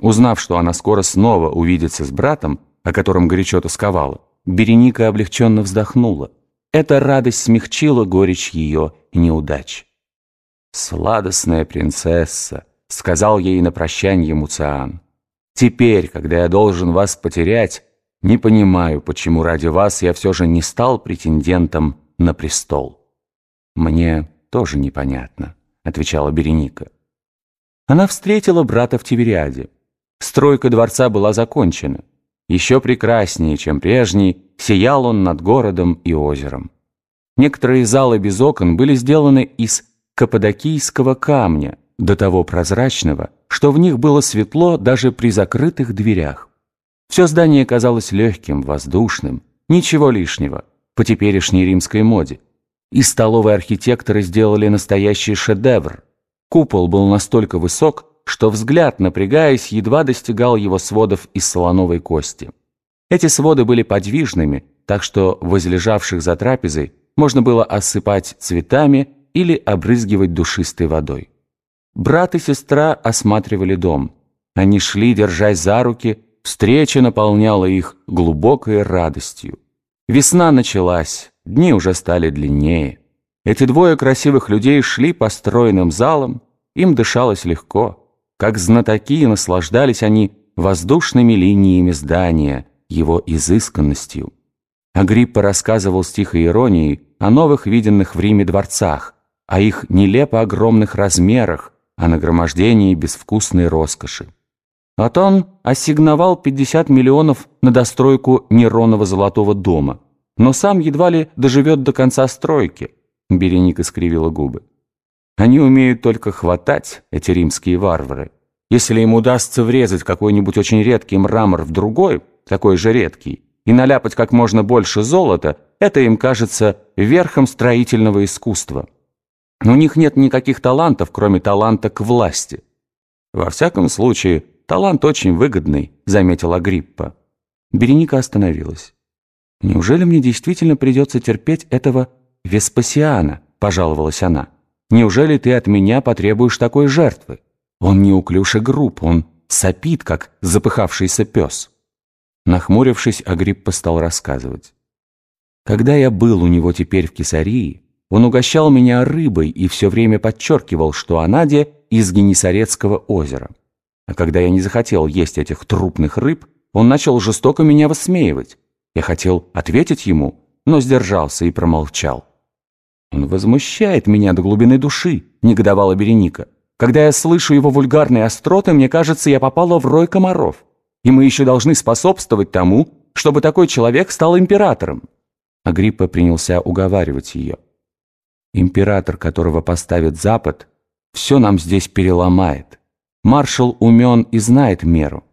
Узнав, что она скоро снова увидится с братом, о котором горячо тосковала, Береника облегченно вздохнула. Эта радость смягчила горечь ее неудач. «Сладостная принцесса», — сказал ей на прощанье Муциан. «Теперь, когда я должен вас потерять, не понимаю, почему ради вас я все же не стал претендентом на престол». «Мне тоже непонятно», — отвечала Береника. Она встретила брата в Тивериаде. Стройка дворца была закончена. Еще прекраснее, чем прежний, сиял он над городом и озером. Некоторые залы без окон были сделаны из каппадокийского камня, до того прозрачного, что в них было светло даже при закрытых дверях. Все здание казалось легким, воздушным, ничего лишнего, по теперешней римской моде. И столовые архитекторы сделали настоящий шедевр. Купол был настолько высок, что взгляд, напрягаясь, едва достигал его сводов из солоновой кости. Эти своды были подвижными, так что возлежавших за трапезой можно было осыпать цветами или обрызгивать душистой водой. Брат и сестра осматривали дом. Они шли, держась за руки, встреча наполняла их глубокой радостью. Весна началась, дни уже стали длиннее. Эти двое красивых людей шли по стройным залам, им дышалось легко. Как знатоки наслаждались они воздушными линиями здания, его изысканностью. Агриппа рассказывал с тихой иронией о новых виденных в Риме дворцах, о их нелепо огромных размерах, о нагромождении безвкусной роскоши. Вот он ассигновал 50 миллионов на достройку Неронова золотого дома, но сам едва ли доживет до конца стройки. Береника скривила губы. Они умеют только хватать, эти римские варвары. Если им удастся врезать какой-нибудь очень редкий мрамор в другой, такой же редкий, и наляпать как можно больше золота, это им кажется верхом строительного искусства. У них нет никаких талантов, кроме таланта к власти. Во всяком случае, талант очень выгодный, заметила Гриппа. Береника остановилась. «Неужели мне действительно придется терпеть этого Веспасиана?» – пожаловалась она. Неужели ты от меня потребуешь такой жертвы? Он неуклюж и груб, он сопит, как запыхавшийся пес». Нахмурившись, Агриппа стал рассказывать. «Когда я был у него теперь в Кесарии, он угощал меня рыбой и все время подчеркивал, что Анаде из Генесарецкого озера. А когда я не захотел есть этих трупных рыб, он начал жестоко меня высмеивать. Я хотел ответить ему, но сдержался и промолчал. «Он возмущает меня до глубины души», — негодовала Береника. «Когда я слышу его вульгарные остроты, мне кажется, я попала в рой комаров. И мы еще должны способствовать тому, чтобы такой человек стал императором». Агриппа принялся уговаривать ее. «Император, которого поставит Запад, все нам здесь переломает. Маршал умен и знает меру.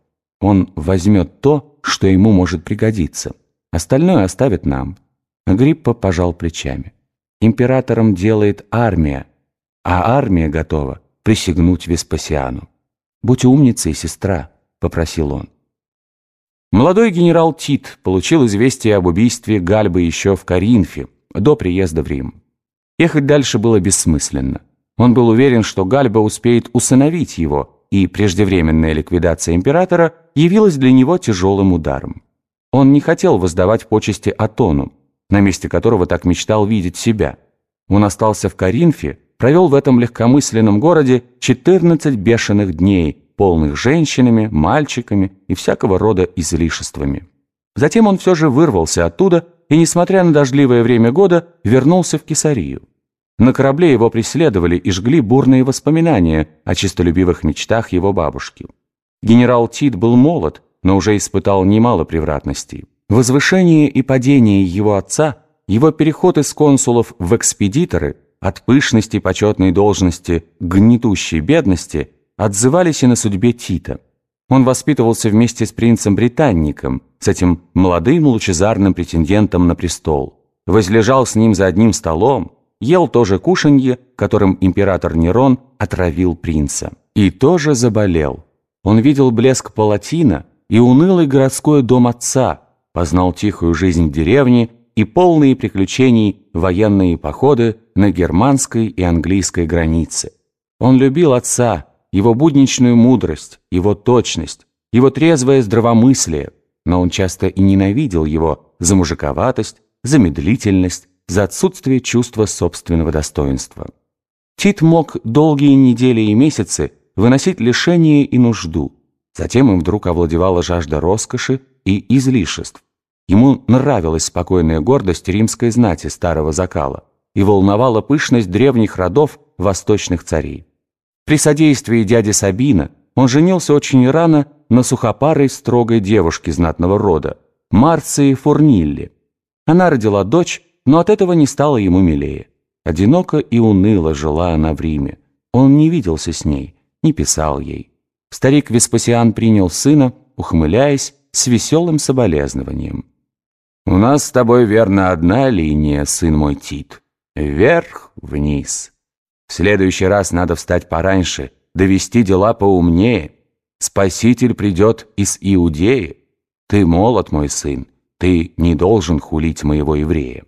Он возьмет то, что ему может пригодиться. Остальное оставит нам». Агриппа пожал плечами. Императором делает армия, а армия готова присягнуть Веспасиану. «Будь умницей, сестра», — попросил он. Молодой генерал Тит получил известие об убийстве Гальбы еще в Каринфе, до приезда в Рим. Ехать дальше было бессмысленно. Он был уверен, что Гальба успеет усыновить его, и преждевременная ликвидация императора явилась для него тяжелым ударом. Он не хотел воздавать почести Атону, на месте которого так мечтал видеть себя. Он остался в Каринфе, провел в этом легкомысленном городе 14 бешеных дней, полных женщинами, мальчиками и всякого рода излишествами. Затем он все же вырвался оттуда и, несмотря на дождливое время года, вернулся в Кесарию. На корабле его преследовали и жгли бурные воспоминания о честолюбивых мечтах его бабушки. Генерал Тит был молод, но уже испытал немало превратностей. Возвышение и падение его отца, его переход из консулов в экспедиторы, от пышности почетной должности к гнетущей бедности, отзывались и на судьбе Тита. Он воспитывался вместе с принцем-британником, с этим молодым лучезарным претендентом на престол. Возлежал с ним за одним столом, ел тоже кушанье, которым император Нерон отравил принца. И тоже заболел. Он видел блеск палатина и унылый городской дом отца – познал тихую жизнь деревни и полные приключений военные походы на германской и английской границе. Он любил отца, его будничную мудрость, его точность, его трезвое здравомыслие, но он часто и ненавидел его за мужиковатость, за медлительность, за отсутствие чувства собственного достоинства. Тит мог долгие недели и месяцы выносить лишение и нужду. Затем им вдруг овладевала жажда роскоши и излишеств. Ему нравилась спокойная гордость римской знати старого закала и волновала пышность древних родов восточных царей. При содействии дяди Сабина он женился очень рано на сухопарой строгой девушке знатного рода, Марции Фурнилли. Она родила дочь, но от этого не стало ему милее. Одиноко и уныло жила она в Риме. Он не виделся с ней, не писал ей. Старик Веспасиан принял сына, ухмыляясь, с веселым соболезнованием. «У нас с тобой, верно, одна линия, сын мой Тит. Вверх-вниз. В следующий раз надо встать пораньше, довести дела поумнее. Спаситель придет из Иудеи. Ты молод, мой сын, ты не должен хулить моего еврея».